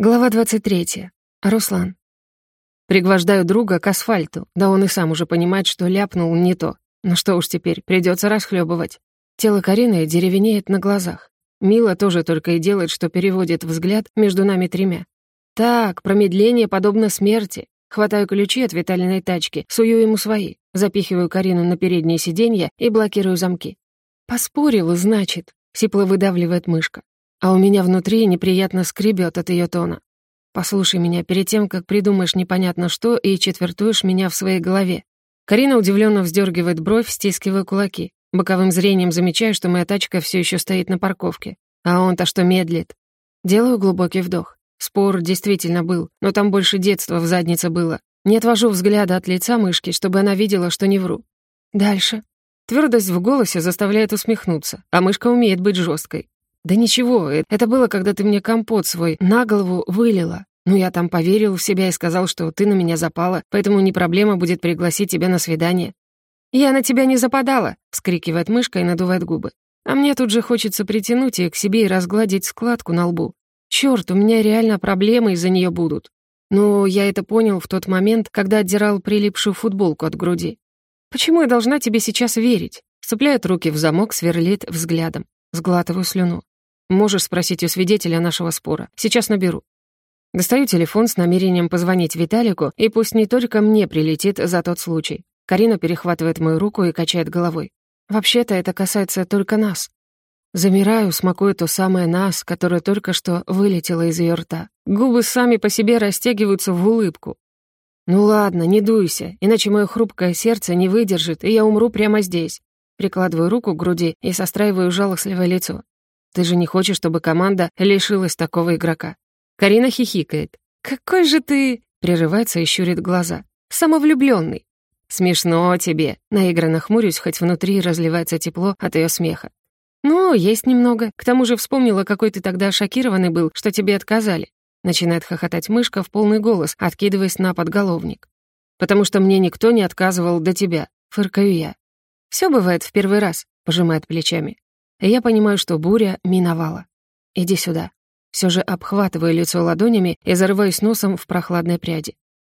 Глава 23. Руслан. Пригвождаю друга к асфальту, да он и сам уже понимает, что ляпнул не то. Ну что уж теперь, придется расхлебывать. Тело Карины деревенеет на глазах. Мила тоже только и делает, что переводит взгляд между нами тремя. Так, промедление подобно смерти. Хватаю ключи от витальной тачки, сую ему свои, запихиваю Карину на переднее сиденье и блокирую замки. «Поспорил, значит», — сипло выдавливает мышка а у меня внутри неприятно скребет от ее тона. Послушай меня перед тем, как придумаешь непонятно что и четвертуешь меня в своей голове. Карина удивленно вздергивает бровь, стискивая кулаки. Боковым зрением замечаю, что моя тачка все еще стоит на парковке. А он-то что медлит. Делаю глубокий вдох. Спор действительно был, но там больше детства в заднице было. Не отвожу взгляда от лица мышки, чтобы она видела, что не вру. Дальше. Твердость в голосе заставляет усмехнуться, а мышка умеет быть жесткой. «Да ничего, э, это было, когда ты мне компот свой на голову вылила. Ну, я там поверил в себя и сказал, что ты на меня запала, поэтому не проблема будет пригласить тебя на свидание». «Я на тебя не западала!» — вскрикивает мышка и надувает губы. А мне тут же хочется притянуть ее к себе и разгладить складку на лбу. Чёрт, у меня реально проблемы из-за нее будут. Но я это понял в тот момент, когда отдирал прилипшую футболку от груди. Почему я должна тебе сейчас верить? Цепляет руки в замок, сверлит взглядом. Сглатываю слюну. Можешь спросить у свидетеля нашего спора. Сейчас наберу. Достаю телефон с намерением позвонить Виталику, и пусть не только мне прилетит за тот случай. Карина перехватывает мою руку и качает головой. Вообще-то это касается только нас. Замираю, смакуя то самое «нас», которое только что вылетело из ее рта. Губы сами по себе растягиваются в улыбку. «Ну ладно, не дуйся, иначе мое хрупкое сердце не выдержит, и я умру прямо здесь». Прикладываю руку к груди и состраиваю жалостливое лицо. Ты же не хочешь, чтобы команда лишилась такого игрока?» Карина хихикает. «Какой же ты...» — прерывается и щурит глаза. «Самовлюбленный». «Смешно тебе», — наигранно хмурюсь, хоть внутри разливается тепло от ее смеха. «Ну, есть немного. К тому же вспомнила, какой ты тогда шокированный был, что тебе отказали». Начинает хохотать мышка в полный голос, откидываясь на подголовник. «Потому что мне никто не отказывал до тебя», — фыркаю я. «Всё бывает в первый раз», — пожимает плечами я понимаю, что буря миновала. Иди сюда. Все же обхватываю лицо ладонями и зарываюсь носом в прохладной пряди.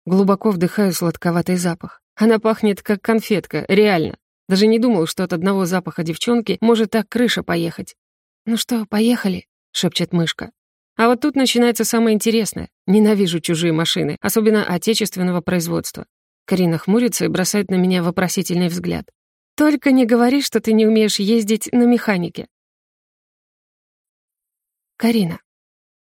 Глубоко вдыхаю сладковатый запах. Она пахнет как конфетка, реально. Даже не думал, что от одного запаха девчонки может так крыша поехать. «Ну что, поехали?» — шепчет мышка. А вот тут начинается самое интересное. Ненавижу чужие машины, особенно отечественного производства. Карина хмурится и бросает на меня вопросительный взгляд. Только не говори, что ты не умеешь ездить на механике. Карина.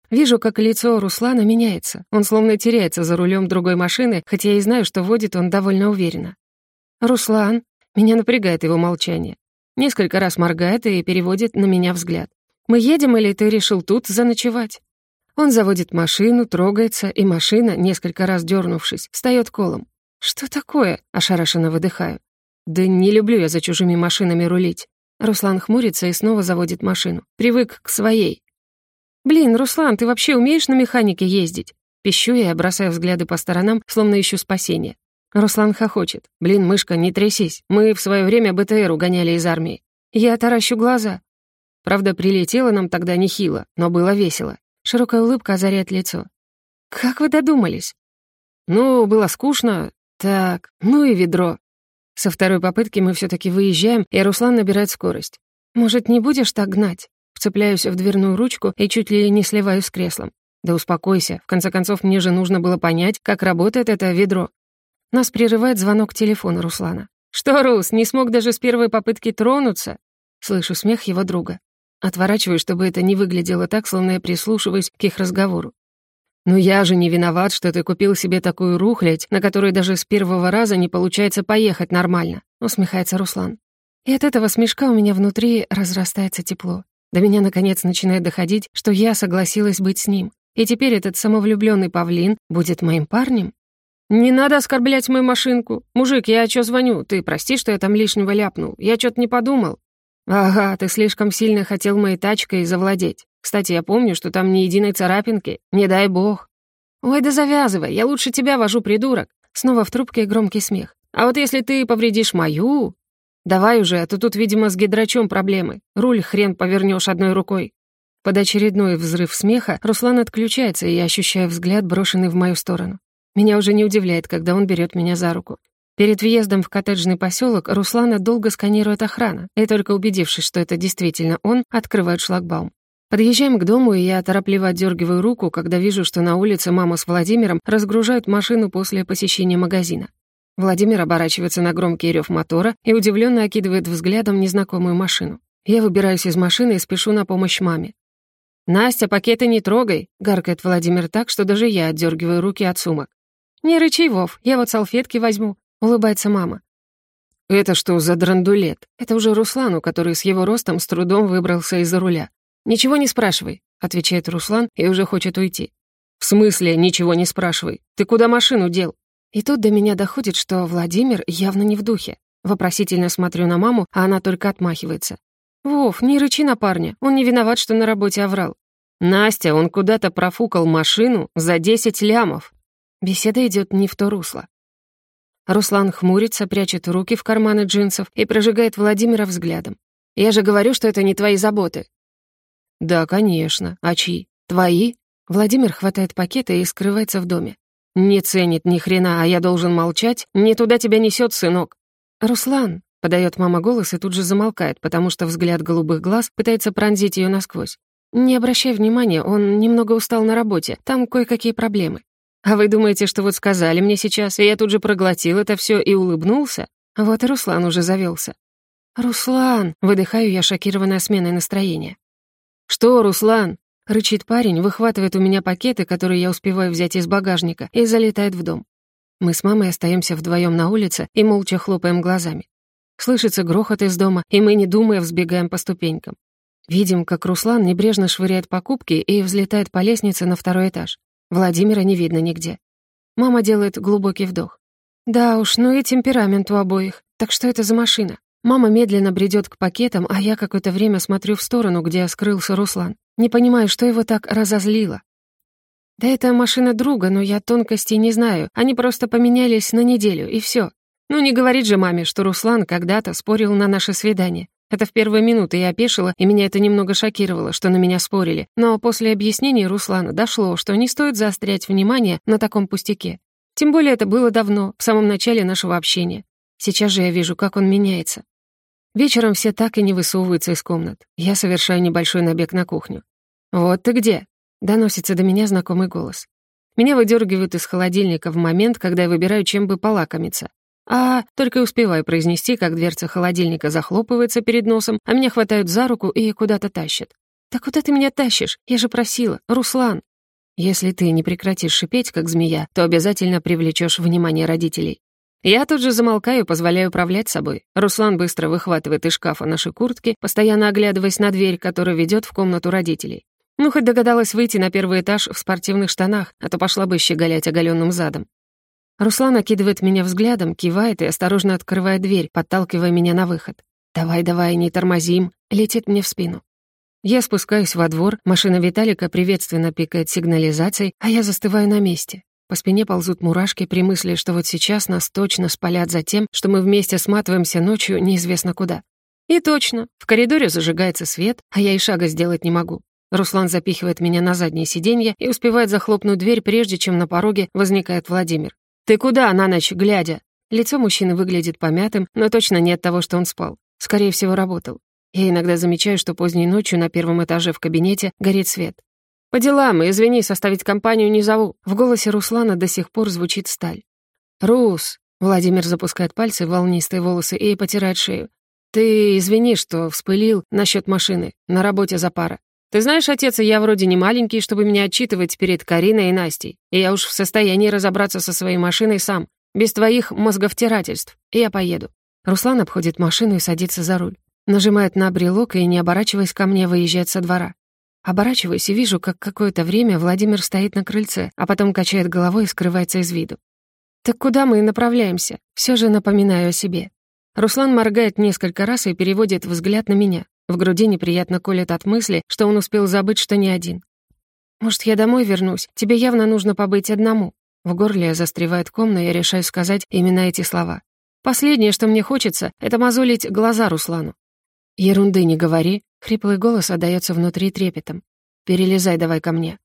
Вижу, как лицо Руслана меняется. Он словно теряется за рулем другой машины, хотя я и знаю, что водит он довольно уверенно. «Руслан», меня напрягает его молчание. Несколько раз моргает и переводит на меня взгляд. «Мы едем или ты решил тут заночевать?» Он заводит машину, трогается, и машина, несколько раз дернувшись, встает колом. «Что такое?» — ошарашенно выдыхаю. «Да не люблю я за чужими машинами рулить». Руслан хмурится и снова заводит машину. Привык к своей. «Блин, Руслан, ты вообще умеешь на механике ездить?» Пищу я, бросая взгляды по сторонам, словно ищу спасения. Руслан хохочет. «Блин, мышка, не трясись. Мы в свое время БТР угоняли из армии». Я таращу глаза. Правда, прилетело нам тогда нехило, но было весело. Широкая улыбка озаряет лицо. «Как вы додумались?» «Ну, было скучно. Так, ну и ведро. Со второй попытки мы все таки выезжаем, и Руслан набирает скорость. «Может, не будешь так гнать?» Вцепляюсь в дверную ручку и чуть ли не сливаюсь с креслом. «Да успокойся. В конце концов, мне же нужно было понять, как работает это ведро». Нас прерывает звонок телефона Руслана. «Что, Рус, не смог даже с первой попытки тронуться?» Слышу смех его друга. Отворачиваю, чтобы это не выглядело так, словно я прислушиваюсь к их разговору. «Ну я же не виноват, что ты купил себе такую рухлядь, на которой даже с первого раза не получается поехать нормально», — усмехается Руслан. И от этого смешка у меня внутри разрастается тепло. До меня, наконец, начинает доходить, что я согласилась быть с ним. И теперь этот самовлюбленный павлин будет моим парнем? «Не надо оскорблять мою машинку. Мужик, я чё звоню? Ты прости, что я там лишнего ляпнул. Я чё-то не подумал». «Ага, ты слишком сильно хотел моей тачкой завладеть. Кстати, я помню, что там ни единой царапинки. Не дай бог. Ой, да завязывай, я лучше тебя вожу, придурок. Снова в трубке громкий смех. А вот если ты повредишь мою... Давай уже, а то тут, видимо, с гидрачом проблемы. Руль хрен повернешь одной рукой. Под очередной взрыв смеха Руслан отключается, и я ощущаю взгляд, брошенный в мою сторону. Меня уже не удивляет, когда он берет меня за руку. Перед въездом в коттеджный поселок Руслана долго сканирует охрана, и только убедившись, что это действительно он, открывает шлагбаум. Подъезжаем к дому, и я торопливо отдергиваю руку, когда вижу, что на улице мама с Владимиром разгружают машину после посещения магазина. Владимир оборачивается на громкий рев мотора и удивленно окидывает взглядом незнакомую машину. Я выбираюсь из машины и спешу на помощь маме. «Настя, пакеты не трогай!» — гаркает Владимир так, что даже я отдергиваю руки от сумок. «Не рычи, Вов, я вот салфетки возьму», — улыбается мама. «Это что за драндулет? Это уже Руслану, который с его ростом с трудом выбрался из-за руля. Ничего не спрашивай», — отвечает Руслан и уже хочет уйти. «В смысле ничего не спрашивай? Ты куда машину дел?» И тут до меня доходит, что Владимир явно не в духе. Вопросительно смотрю на маму, а она только отмахивается. «Вов, не рычи на парня, он не виноват, что на работе оврал». «Настя, он куда-то профукал машину за 10 лямов». Беседа идет не в то русло. Руслан хмурится, прячет руки в карманы джинсов и прожигает Владимира взглядом. «Я же говорю, что это не твои заботы». «Да, конечно. А чьи? Твои?» Владимир хватает пакеты и скрывается в доме. «Не ценит ни хрена, а я должен молчать? Не туда тебя несет, сынок». «Руслан», Подает мама голос и тут же замолкает, потому что взгляд голубых глаз пытается пронзить ее насквозь. «Не обращай внимания, он немного устал на работе, там кое-какие проблемы. А вы думаете, что вот сказали мне сейчас, и я тут же проглотил это все и улыбнулся? Вот и Руслан уже завелся. «Руслан!» — выдыхаю я, шокированная сменой настроения. «Что, Руслан?» — рычит парень, выхватывает у меня пакеты, которые я успеваю взять из багажника, и залетает в дом. Мы с мамой остаемся вдвоем на улице и молча хлопаем глазами. Слышится грохот из дома, и мы, не думая, взбегаем по ступенькам. Видим, как Руслан небрежно швыряет покупки и взлетает по лестнице на второй этаж. Владимира не видно нигде. Мама делает глубокий вдох. Да уж, ну и темперамент у обоих. Так что это за машина? Мама медленно бредет к пакетам, а я какое-то время смотрю в сторону, где скрылся Руслан. Не понимаю, что его так разозлило. Да это машина друга, но я тонкостей не знаю. Они просто поменялись на неделю, и все. Ну не говорит же маме, что Руслан когда-то спорил на наше свидание. Это в первые минуты я опешила, и меня это немного шокировало, что на меня спорили. Но после объяснений Руслана дошло, что не стоит заострять внимание на таком пустяке. Тем более это было давно, в самом начале нашего общения. Сейчас же я вижу, как он меняется. Вечером все так и не высовываются из комнат. Я совершаю небольшой набег на кухню. «Вот ты где?» — доносится до меня знакомый голос. Меня выдергивают из холодильника в момент, когда я выбираю, чем бы полакомиться. А, только успеваю произнести, как дверца холодильника захлопывается перед носом, а меня хватают за руку и куда-то тащат. «Так куда ты меня тащишь? Я же просила, Руслан!» «Если ты не прекратишь шипеть, как змея, то обязательно привлечешь внимание родителей». Я тут же замолкаю, позволяю управлять собой. Руслан быстро выхватывает из шкафа наши куртки, постоянно оглядываясь на дверь, которая ведет в комнату родителей. Ну, хоть догадалась выйти на первый этаж в спортивных штанах, а то пошла бы щеголять оголенным задом. Руслан окидывает меня взглядом, кивает и осторожно открывает дверь, подталкивая меня на выход. «Давай, давай, не тормозим», летит мне в спину. Я спускаюсь во двор, машина Виталика приветственно пикает сигнализацией, а я застываю на месте. По спине ползут мурашки при мысли, что вот сейчас нас точно спалят за тем, что мы вместе сматываемся ночью неизвестно куда. И точно, в коридоре зажигается свет, а я и шага сделать не могу. Руслан запихивает меня на заднее сиденье и успевает захлопнуть дверь, прежде чем на пороге возникает Владимир. «Ты куда на ночь глядя?» Лицо мужчины выглядит помятым, но точно не от того, что он спал. Скорее всего, работал. Я иногда замечаю, что поздней ночью на первом этаже в кабинете горит свет. «По делам, извини, составить компанию не зову». В голосе Руслана до сих пор звучит сталь. «Рус!» — Владимир запускает пальцы в волнистые волосы и потирает шею. «Ты извини, что вспылил насчет машины. На работе за пара. Ты знаешь, отец, я вроде не маленький, чтобы меня отчитывать перед Кариной и Настей. И я уж в состоянии разобраться со своей машиной сам, без твоих мозговтирательств. И я поеду». Руслан обходит машину и садится за руль. Нажимает на брелок и, не оборачиваясь ко мне, выезжает со двора. Оборачиваюсь и вижу, как какое-то время Владимир стоит на крыльце, а потом качает головой и скрывается из виду. «Так куда мы направляемся?» Все же напоминаю о себе. Руслан моргает несколько раз и переводит взгляд на меня. В груди неприятно колет от мысли, что он успел забыть, что не один. «Может, я домой вернусь? Тебе явно нужно побыть одному». В горле застревает ком, но я решаю сказать именно эти слова. Последнее, что мне хочется, это мозолить глаза Руслану. «Ерунды не говори», — хриплый голос отдаётся внутри трепетом. Перелезай давай ко мне.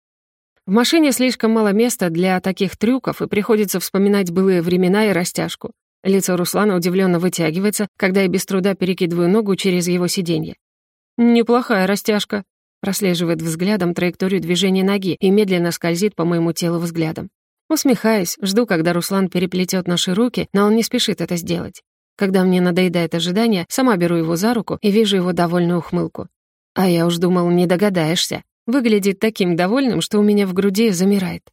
В машине слишком мало места для таких трюков, и приходится вспоминать былые времена и растяжку. Лицо Руслана удивленно вытягивается, когда я без труда перекидываю ногу через его сиденье. «Неплохая растяжка», прослеживает взглядом траекторию движения ноги и медленно скользит по моему телу взглядом. Усмехаюсь, жду, когда Руслан переплетет наши руки, но он не спешит это сделать. Когда мне надоедает ожидание, сама беру его за руку и вижу его довольную ухмылку. А я уж думал, не догадаешься. Выглядит таким довольным, что у меня в груди замирает.